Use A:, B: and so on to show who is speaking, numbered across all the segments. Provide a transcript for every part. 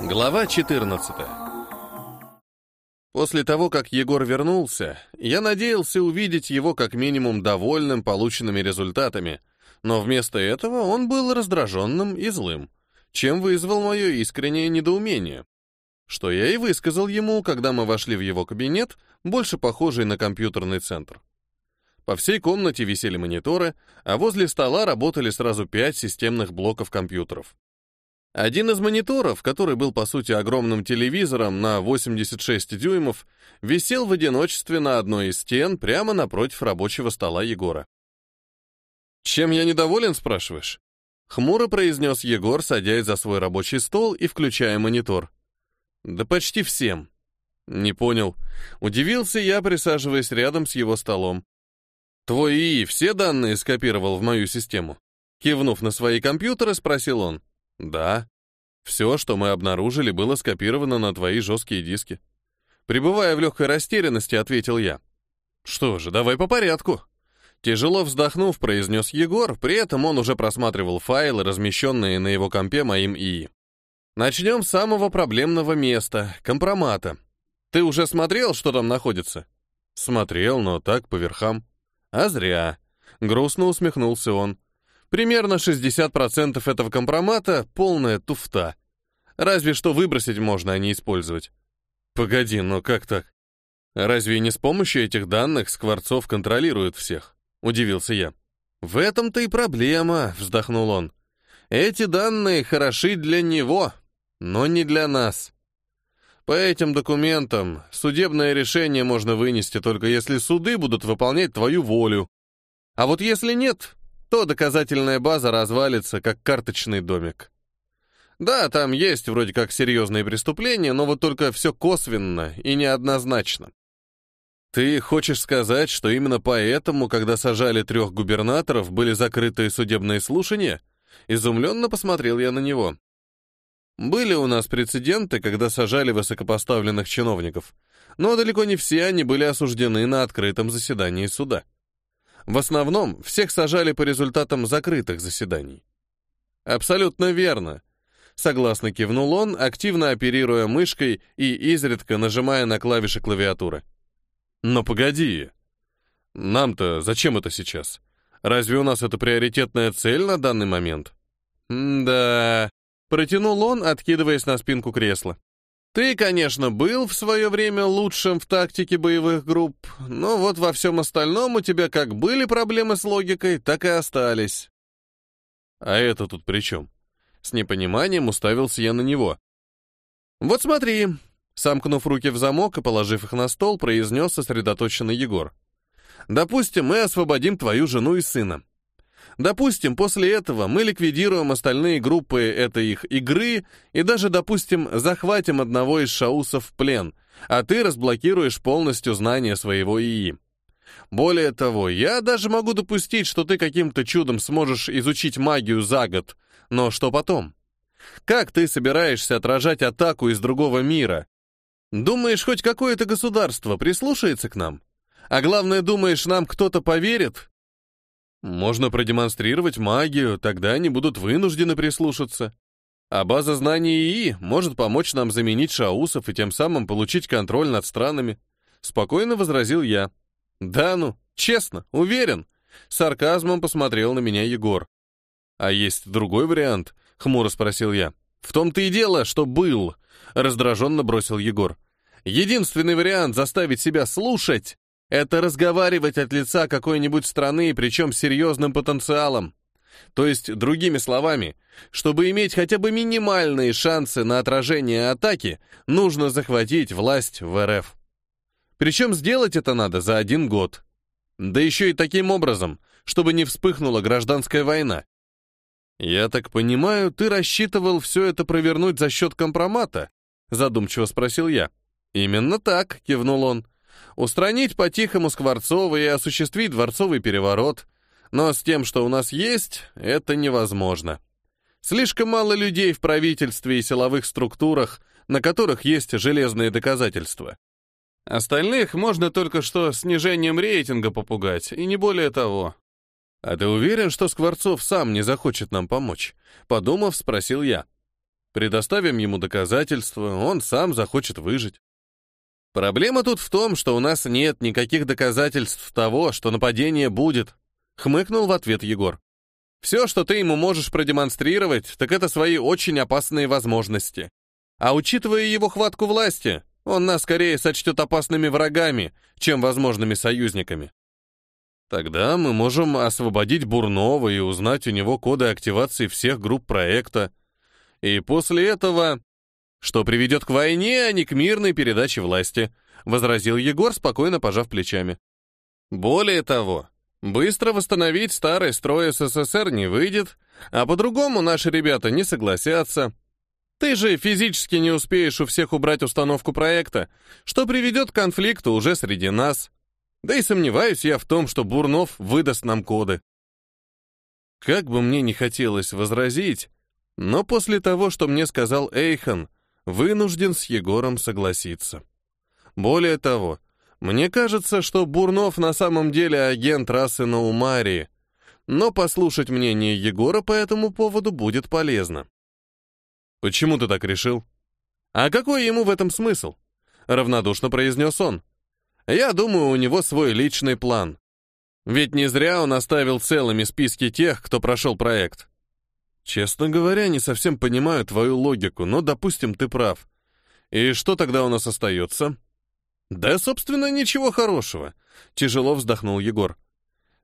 A: Глава 14 После того, как Егор вернулся, я надеялся увидеть его как минимум довольным полученными результатами, но вместо этого он был раздраженным и злым, чем вызвал мое искреннее недоумение. Что я и высказал ему, когда мы вошли в его кабинет, больше похожий на компьютерный центр. По всей комнате висели мониторы, а возле стола работали сразу пять системных блоков компьютеров. Один из мониторов, который был по сути огромным телевизором на 86 дюймов, висел в одиночестве на одной из стен прямо напротив рабочего стола Егора. «Чем я недоволен, спрашиваешь?» Хмуро произнес Егор, садясь за свой рабочий стол и включая монитор. «Да почти всем». «Не понял». Удивился я, присаживаясь рядом с его столом. «Твой ИИ все данные скопировал в мою систему?» Кивнув на свои компьютеры, спросил он. Да. Все, что мы обнаружили, было скопировано на твои жесткие диски. Пребывая в легкой растерянности, ответил я. Что же, давай по порядку. Тяжело вздохнув, произнес Егор, при этом он уже просматривал файлы, размещенные на его компе моим ИИ. Начнем с самого проблемного места — компромата. Ты уже смотрел, что там находится? Смотрел, но так, по верхам. А зря. Грустно усмехнулся он. Примерно 60% этого компромата — полная туфта. Разве что выбросить можно, а не использовать. Погоди, но как так? Разве не с помощью этих данных Скворцов контролирует всех? Удивился я. В этом-то и проблема, вздохнул он. Эти данные хороши для него, но не для нас. По этим документам судебное решение можно вынести только если суды будут выполнять твою волю. А вот если нет, то доказательная база развалится, как карточный домик. Да, там есть вроде как серьезные преступления, но вот только все косвенно и неоднозначно. Ты хочешь сказать, что именно поэтому, когда сажали трех губернаторов, были закрытые судебные слушания? Изумленно посмотрел я на него. Были у нас прецеденты, когда сажали высокопоставленных чиновников, но далеко не все они были осуждены на открытом заседании суда. В основном всех сажали по результатам закрытых заседаний. Абсолютно верно. Согласно кивнул он, активно оперируя мышкой и изредка нажимая на клавиши клавиатуры. Но погоди. Нам-то зачем это сейчас? Разве у нас это приоритетная цель на данный момент? Да. Протянул он, откидываясь на спинку кресла. Ты, конечно, был в свое время лучшим в тактике боевых групп, но вот во всем остальном у тебя как были проблемы с логикой, так и остались. А это тут при чем? С непониманием уставился я на него. Вот смотри, сомкнув руки в замок и положив их на стол, произнес сосредоточенный Егор. Допустим, мы освободим твою жену и сына. Допустим, после этого мы ликвидируем остальные группы этой их игры и даже, допустим, захватим одного из шаусов в плен, а ты разблокируешь полностью знания своего ИИ. Более того, я даже могу допустить, что ты каким-то чудом сможешь изучить магию за год. Но что потом? Как ты собираешься отражать атаку из другого мира? Думаешь, хоть какое-то государство прислушается к нам? А главное, думаешь, нам кто-то поверит? Можно продемонстрировать магию, тогда они будут вынуждены прислушаться. А база знаний ИИ может помочь нам заменить шаусов и тем самым получить контроль над странами. Спокойно возразил я. Да ну, честно, уверен. Сарказмом посмотрел на меня Егор. А есть другой вариант? Хмуро спросил я. В том-то и дело, что был. Раздраженно бросил Егор. Единственный вариант заставить себя слушать это разговаривать от лица какой-нибудь страны, причем с серьезным потенциалом. То есть, другими словами, чтобы иметь хотя бы минимальные шансы на отражение атаки, нужно захватить власть в РФ. Причем сделать это надо за один год. Да еще и таким образом, чтобы не вспыхнула гражданская война. «Я так понимаю, ты рассчитывал все это провернуть за счет компромата?» Задумчиво спросил я. «Именно так», — кивнул он устранить по-тихому Скворцова и осуществить дворцовый переворот. Но с тем, что у нас есть, это невозможно. Слишком мало людей в правительстве и силовых структурах, на которых есть железные доказательства. Остальных можно только что снижением рейтинга попугать, и не более того. «А ты уверен, что Скворцов сам не захочет нам помочь?» Подумав, спросил я. Предоставим ему доказательства, он сам захочет выжить. Проблема тут в том, что у нас нет никаких доказательств того, что нападение будет, хмыкнул в ответ Егор. Все, что ты ему можешь продемонстрировать, так это свои очень опасные возможности. А учитывая его хватку власти, он нас скорее сочтет опасными врагами, чем возможными союзниками. Тогда мы можем освободить Бурнова и узнать у него коды активации всех групп проекта. И после этого... Что приведет к войне, а не к мирной передаче власти, возразил Егор, спокойно пожав плечами. Более того, быстро восстановить старый строй СССР не выйдет, а по-другому наши ребята не согласятся. Ты же физически не успеешь у всех убрать установку проекта, что приведет к конфликту уже среди нас. Да и сомневаюсь я в том, что Бурнов выдаст нам коды. Как бы мне не хотелось возразить, но после того, что мне сказал Эйхан, вынужден с Егором согласиться. Более того, мне кажется, что Бурнов на самом деле агент расы Наумарии, но послушать мнение Егора по этому поводу будет полезно. «Почему ты так решил?» «А какой ему в этом смысл?» — равнодушно произнес он. «Я думаю, у него свой личный план. Ведь не зря он оставил целыми списки тех, кто прошел проект. Честно говоря, не совсем понимаю твою логику, но, допустим, ты прав. И что тогда у нас остается?» «Да, собственно, ничего хорошего», — тяжело вздохнул Егор.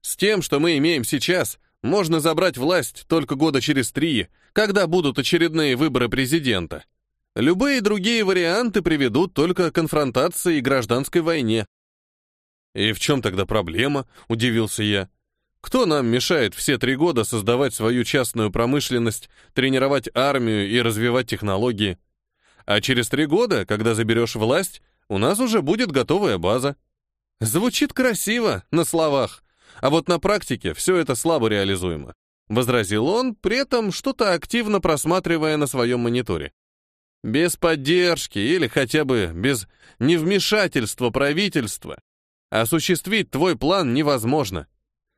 A: «С тем, что мы имеем сейчас, можно забрать власть только года через три, когда будут очередные выборы президента. Любые другие варианты приведут только к конфронтации и гражданской войне. «И в чем тогда проблема?» — удивился я. «Кто нам мешает все три года создавать свою частную промышленность, тренировать армию и развивать технологии? А через три года, когда заберешь власть, у нас уже будет готовая база». Звучит красиво на словах, а вот на практике все это слабо реализуемо. Возразил он, при этом что-то активно просматривая на своем мониторе. Без поддержки или хотя бы без невмешательства правительства осуществить твой план невозможно.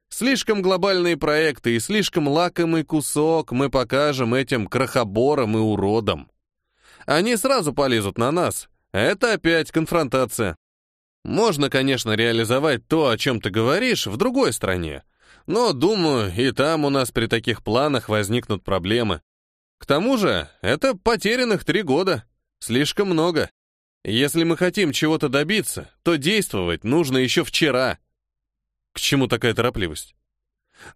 A: Слишком глобальные проекты и слишком лакомый кусок мы покажем этим крохоборам и уродам. Они сразу полезут на нас. Это опять конфронтация. Можно, конечно, реализовать то, о чем ты говоришь, в другой стране. Но, думаю, и там у нас при таких планах возникнут проблемы. К тому же, это потерянных три года. Слишком много. Если мы хотим чего-то добиться, то действовать нужно еще вчера. К чему такая торопливость?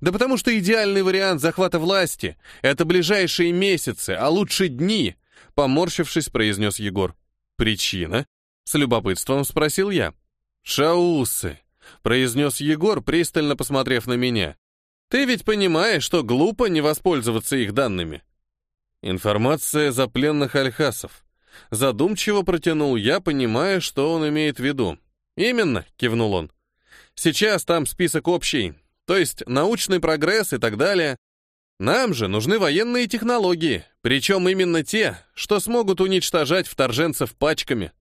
A: Да потому что идеальный вариант захвата власти — это ближайшие месяцы, а лучше дни, поморщившись, произнес Егор. Причина? С любопытством спросил я. «Шаусы», — произнес Егор, пристально посмотрев на меня. «Ты ведь понимаешь, что глупо не воспользоваться их данными?» «Информация за пленных альхасов». Задумчиво протянул я, понимая, что он имеет в виду. «Именно», — кивнул он. «Сейчас там список общий, то есть научный прогресс и так далее. Нам же нужны военные технологии, причем именно те, что смогут уничтожать вторженцев пачками.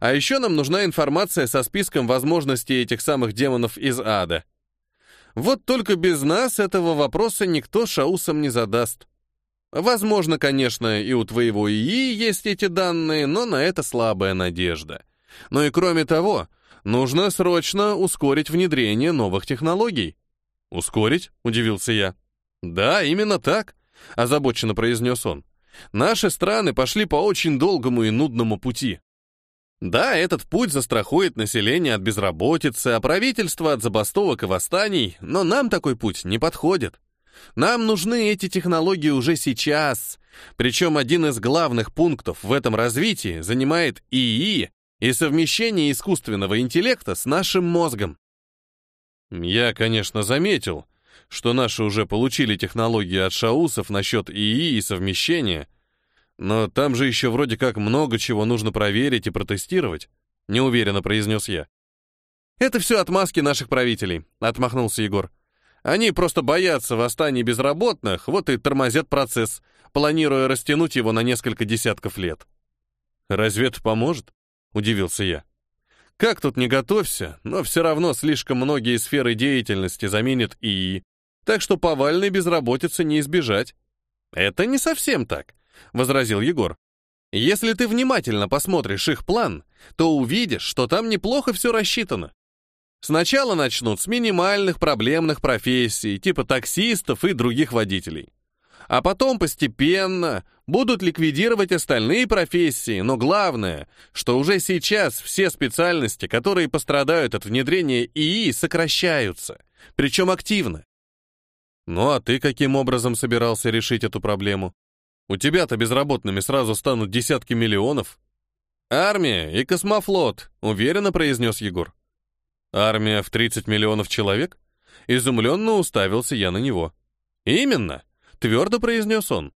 A: А еще нам нужна информация со списком возможностей этих самых демонов из ада. Вот только без нас этого вопроса никто шаусам не задаст. Возможно, конечно, и у твоего ИИ есть эти данные, но на это слабая надежда. Ну и кроме того, нужно срочно ускорить внедрение новых технологий. «Ускорить?» — удивился я. «Да, именно так», — озабоченно произнес он. «Наши страны пошли по очень долгому и нудному пути. Да, этот путь застрахует население от безработицы, а правительство от забастовок и восстаний, но нам такой путь не подходит. Нам нужны эти технологии уже сейчас. Причем один из главных пунктов в этом развитии занимает ИИ и совмещение искусственного интеллекта с нашим мозгом. Я, конечно, заметил, что наши уже получили технологии от шаусов насчет ИИ и совмещения, но там же еще вроде как много чего нужно проверить и протестировать, неуверенно произнес я. Это все отмазки наших правителей, отмахнулся Егор. Они просто боятся восстаний безработных, вот и тормозят процесс, планируя растянуть его на несколько десятков лет. Разве это поможет? Удивился я. Как тут не готовься, но все равно слишком многие сферы деятельности заменят ИИ, так что повальной безработицы не избежать. Это не совсем так. — возразил Егор. «Если ты внимательно посмотришь их план, то увидишь, что там неплохо все рассчитано. Сначала начнут с минимальных проблемных профессий, типа таксистов и других водителей. А потом постепенно будут ликвидировать остальные профессии, но главное, что уже сейчас все специальности, которые пострадают от внедрения ИИ, сокращаются, причем активно. Ну а ты каким образом собирался решить эту проблему? У тебя-то безработными сразу станут десятки миллионов. Армия и космофлот, уверенно произнес Егор. Армия в 30 миллионов человек? Изумленно уставился я на него. Именно, твердо произнес он.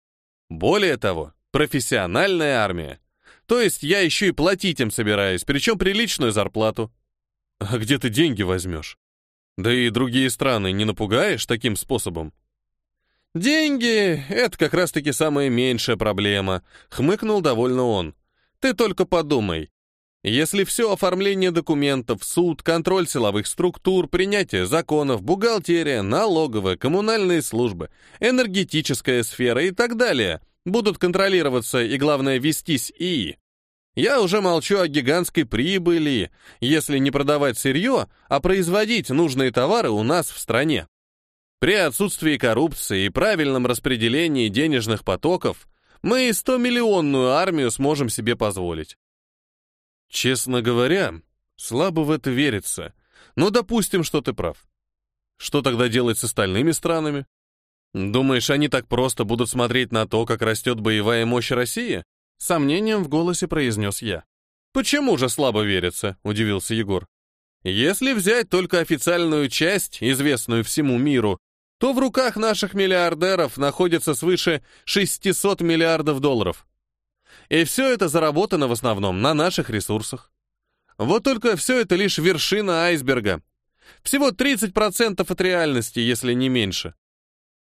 A: Более того, профессиональная армия. То есть я еще и платить им собираюсь, причем приличную зарплату. А где ты деньги возьмешь? Да и другие страны не напугаешь таким способом? Деньги — это как раз-таки самая меньшая проблема, хмыкнул довольно он. Ты только подумай. Если все оформление документов, суд, контроль силовых структур, принятие законов, бухгалтерия, налоговая, коммунальные службы, энергетическая сфера и так далее будут контролироваться и, главное, вестись ИИ, я уже молчу о гигантской прибыли, если не продавать сырье, а производить нужные товары у нас в стране. При отсутствии коррупции и правильном распределении денежных потоков мы и 100-миллионную армию сможем себе позволить. Честно говоря, слабо в это верится. Но допустим, что ты прав. Что тогда делать с остальными странами? Думаешь, они так просто будут смотреть на то, как растет боевая мощь России? Сомнением в голосе произнес я. Почему же слабо верится? Удивился Егор. Если взять только официальную часть, известную всему миру, то в руках наших миллиардеров находится свыше 600 миллиардов долларов. И все это заработано в основном на наших ресурсах. Вот только все это лишь вершина айсберга. Всего 30% от реальности, если не меньше.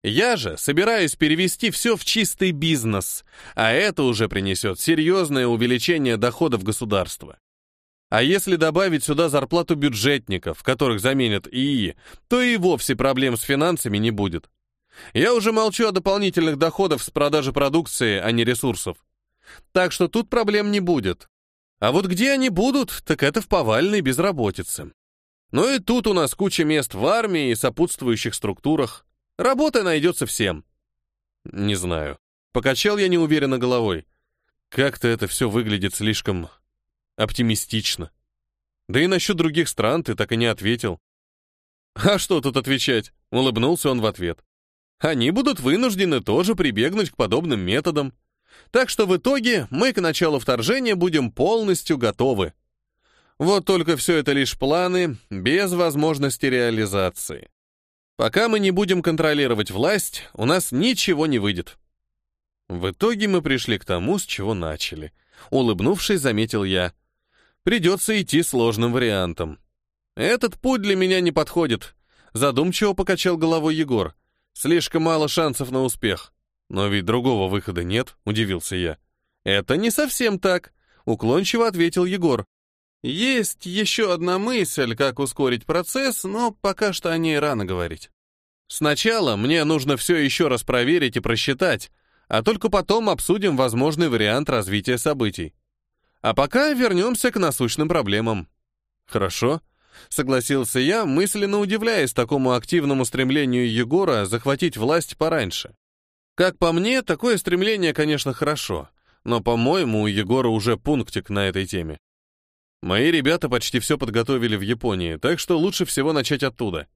A: Я же собираюсь перевести все в чистый бизнес, а это уже принесет серьезное увеличение доходов государства. А если добавить сюда зарплату бюджетников, которых заменят ИИ, то и вовсе проблем с финансами не будет. Я уже молчу о дополнительных доходах с продажи продукции, а не ресурсов. Так что тут проблем не будет. А вот где они будут, так это в повальной безработице. Ну и тут у нас куча мест в армии и сопутствующих структурах. Работа найдется всем. Не знаю. Покачал я неуверенно головой. Как-то это все выглядит слишком оптимистично. Да и насчет других стран ты так и не ответил. А что тут отвечать? Улыбнулся он в ответ. Они будут вынуждены тоже прибегнуть к подобным методам. Так что в итоге мы к началу вторжения будем полностью готовы. Вот только все это лишь планы, без возможности реализации. Пока мы не будем контролировать власть, у нас ничего не выйдет. В итоге мы пришли к тому, с чего начали. Улыбнувшись, заметил я. Придется идти сложным вариантом. Этот путь для меня не подходит. Задумчиво покачал головой Егор. Слишком мало шансов на успех. «Но ведь другого выхода нет», — удивился я. «Это не совсем так», — уклончиво ответил Егор. «Есть еще одна мысль, как ускорить процесс, но пока что о ней рано говорить. Сначала мне нужно все еще раз проверить и просчитать, а только потом обсудим возможный вариант развития событий. А пока вернемся к насущным проблемам». «Хорошо», — согласился я, мысленно удивляясь такому активному стремлению Егора захватить власть пораньше. Как по мне, такое стремление, конечно, хорошо, но, по-моему, у Егора уже пунктик на этой теме. Мои ребята почти все подготовили в Японии, так что лучше всего начать оттуда.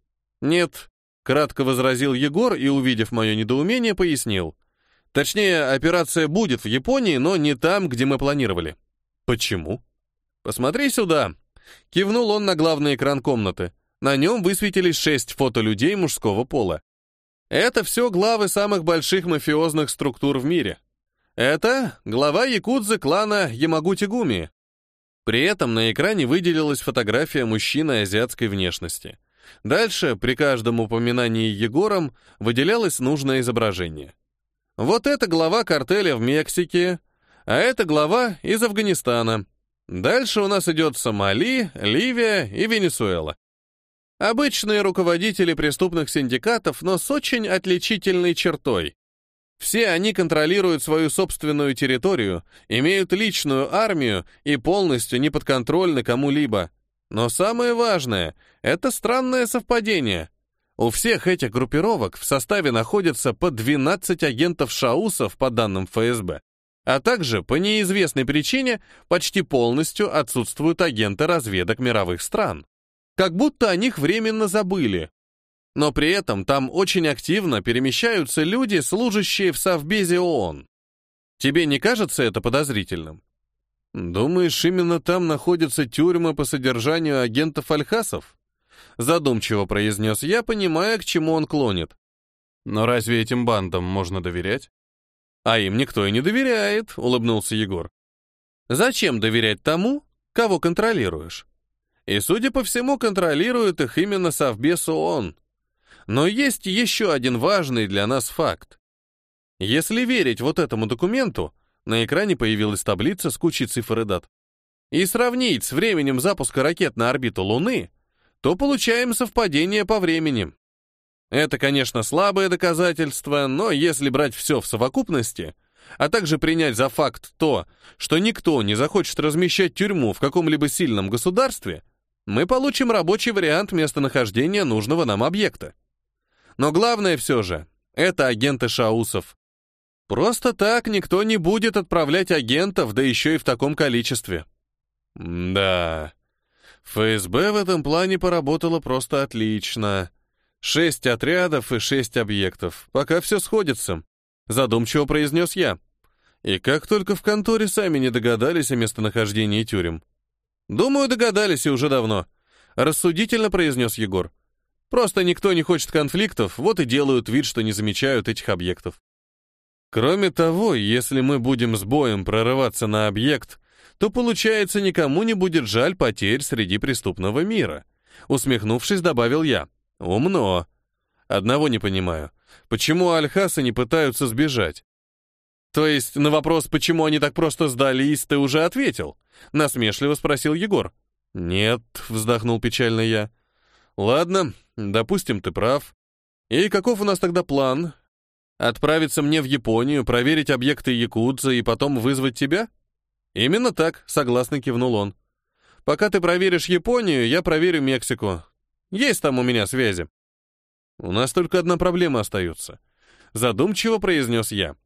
A: Нет, кратко возразил Егор и, увидев мое недоумение, пояснил. Точнее, операция будет в Японии, но не там, где мы планировали. Почему? Посмотри сюда. Кивнул он на главный экран комнаты. На нем высветились шесть фото людей мужского пола. Это все главы самых больших мафиозных структур в мире. Это глава якудзы клана Ямагути-Гуми. При этом на экране выделилась фотография мужчины азиатской внешности. Дальше, при каждом упоминании Егором, выделялось нужное изображение. Вот это глава картеля в Мексике, а это глава из Афганистана. Дальше у нас идет Сомали, Ливия и Венесуэла. Обычные руководители преступных синдикатов, но с очень отличительной чертой. Все они контролируют свою собственную территорию, имеют личную армию и полностью не подконтрольны кому-либо. Но самое важное — это странное совпадение. У всех этих группировок в составе находится по 12 агентов Шаусов по данным ФСБ, а также, по неизвестной причине, почти полностью отсутствуют агенты разведок мировых стран. Как будто о них временно забыли. Но при этом там очень активно перемещаются люди, служащие в Совбезе ООН. Тебе не кажется это подозрительным? Думаешь, именно там находятся тюрьмы по содержанию агентов Альхасов? Задумчиво произнес я, понимая, к чему он клонит. Но разве этим бандам можно доверять? А им никто и не доверяет, улыбнулся Егор. Зачем доверять тому, кого контролируешь? И, судя по всему, контролирует их именно Совбез ООН. Но есть еще один важный для нас факт. Если верить вот этому документу, на экране появилась таблица с кучей цифр и дат, и сравнить с временем запуска ракет на орбиту Луны, то получаем совпадение по времени. Это, конечно, слабое доказательство, но если брать все в совокупности, а также принять за факт то, что никто не захочет размещать тюрьму в каком-либо сильном государстве, мы получим рабочий вариант местонахождения нужного нам объекта. Но главное все же — это агенты Шаусов. Просто так никто не будет отправлять агентов, да еще и в таком количестве. Да, ФСБ в этом плане поработала просто отлично. Шесть отрядов и шесть объектов. Пока все сходится. Задумчиво произнес я. И как только в конторе сами не догадались о местонахождении тюрем. Думаю, догадались и уже давно. Рассудительно произнес Егор. Просто никто не хочет конфликтов, вот и делают вид, что не замечают этих объектов. Кроме того, если мы будем с боем прорываться на объект, то, получается, никому не будет жаль потерь среди преступного мира. Усмехнувшись, добавил я. Умно. Одного не понимаю. Почему альхасы не пытаются сбежать? То есть на вопрос, почему они так просто сдались, ты уже ответил? Насмешливо спросил Егор. Нет, вздохнул печально я. Ладно, допустим, ты прав. И каков у нас тогда план? Отправиться мне в Японию, проверить объекты Якудза и потом вызвать тебя? Именно так, согласно кивнул он. Пока ты проверишь Японию, я проверю Мексику. Есть там у меня связи. У нас только одна проблема остается. Задумчиво произнес я.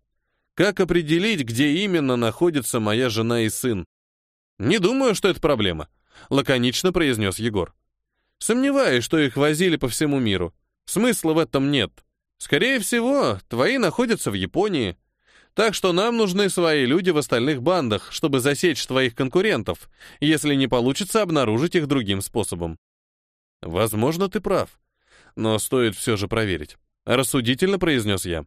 A: Как определить, где именно находится моя жена и сын? Не думаю, что это проблема, лаконично произнес Егор. Сомневаюсь, что их возили по всему миру. Смысла в этом нет. Скорее всего, твои находятся в Японии. Так что нам нужны свои люди в остальных бандах, чтобы засечь твоих конкурентов, если не получится обнаружить их другим способом. Возможно, ты прав. Но стоит все же проверить. Рассудительно произнес я.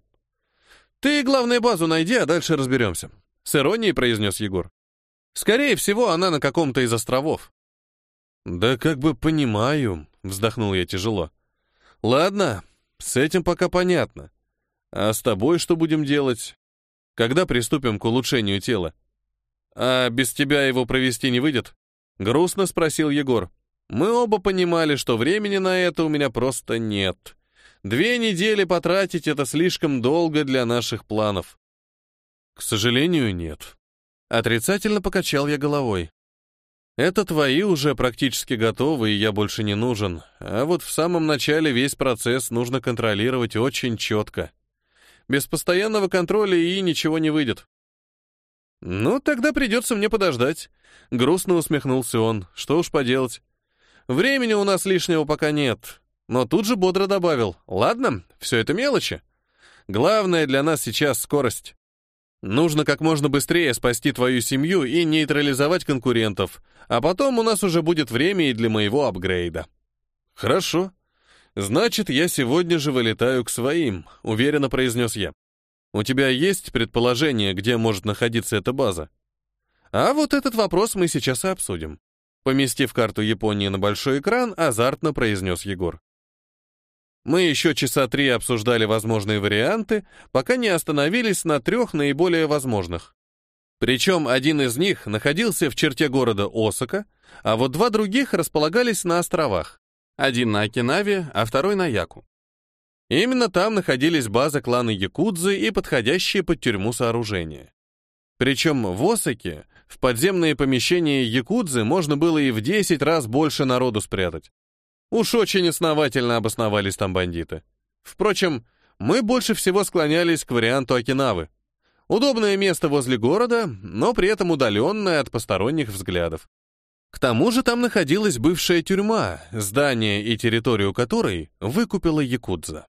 A: Ты, главное, базу найди, а дальше разберемся. С иронией произнес Егор. Скорее всего, она на каком-то из островов. Да как бы понимаю, вздохнул я тяжело. Ладно, с этим пока понятно. А с тобой что будем делать? Когда приступим к улучшению тела? А без тебя его провести не выйдет? Грустно спросил Егор. Мы оба понимали, что времени на это у меня просто нет. Две недели потратить — это слишком долго для наших планов. К сожалению, нет. Отрицательно покачал я головой. Это твои уже практически готовы, и я больше не нужен. А вот в самом начале весь процесс нужно контролировать очень четко. Без постоянного контроля и ничего не выйдет. Ну, тогда придется мне подождать. Грустно усмехнулся он. Что уж поделать. Времени у нас лишнего пока нет. Но тут же бодро добавил, ладно, все это мелочи. Главное для нас сейчас скорость. Нужно как можно быстрее спасти твою семью и нейтрализовать конкурентов, а потом у нас уже будет время и для моего апгрейда. Хорошо. Значит, я сегодня же вылетаю к своим, уверенно произнес я. У тебя есть предположение, где может находиться эта база? А вот этот вопрос мы сейчас и обсудим. Поместив карту Японии на большой экран, азартно произнес Егор. Мы еще часа три обсуждали возможные варианты, пока не остановились на трех наиболее возможных. Причем один из них находился в черте города Осака, а вот два других располагались на островах. Один на Окинаве, а второй на Яку. Именно там находились базы клана Якудзы и подходящие под тюрьму сооружения. Причем в Осаке в подземные помещения Якудзы можно было и в 10 раз больше народу спрятать. Уж очень основательно обосновались там бандиты. Впрочем, мы больше всего склонялись к варианту Окинавы. Удобное место возле города, но при этом удаленное от посторонних взглядов. К тому же там находилась бывшая тюрьма, здание и территорию которой выкупила Якудза.